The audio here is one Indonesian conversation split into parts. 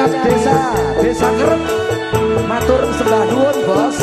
Desa Desa Kerep Matur sembah nuwun bos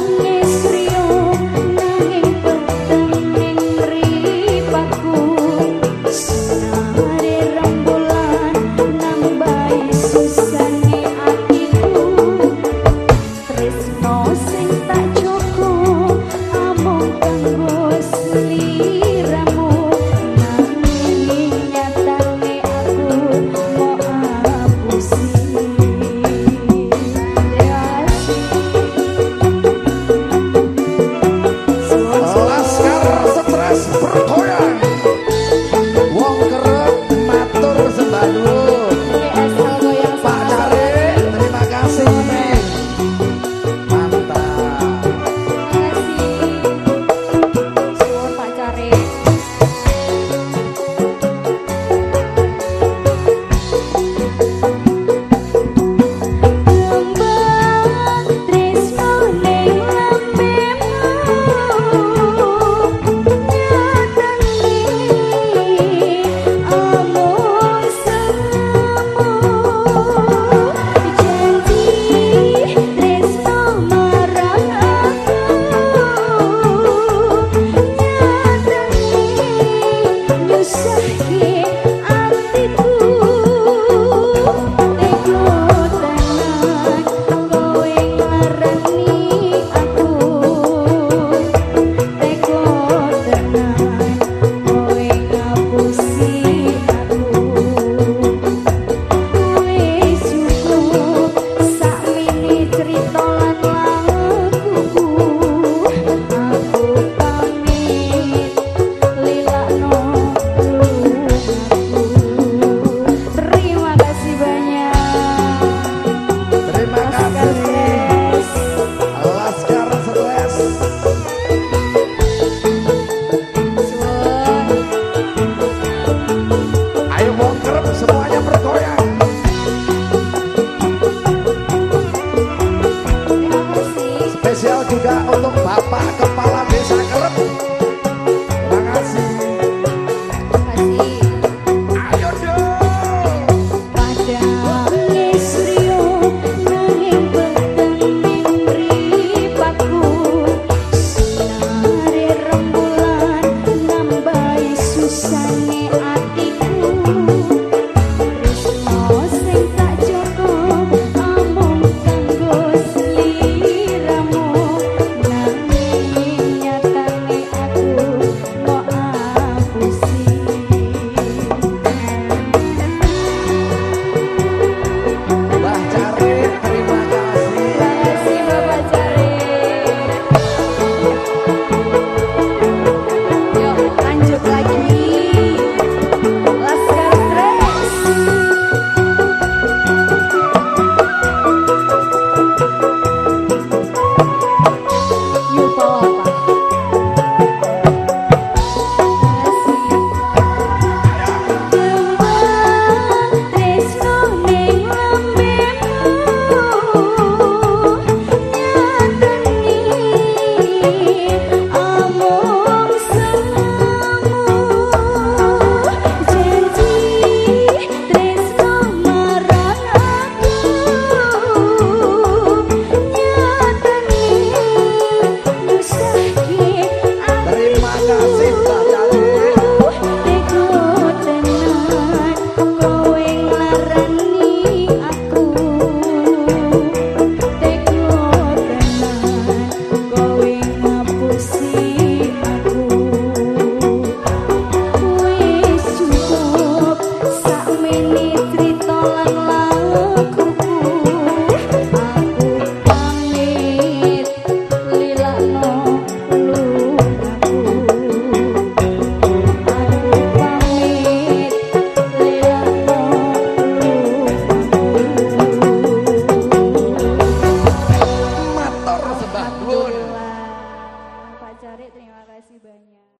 Allah. Desa casa.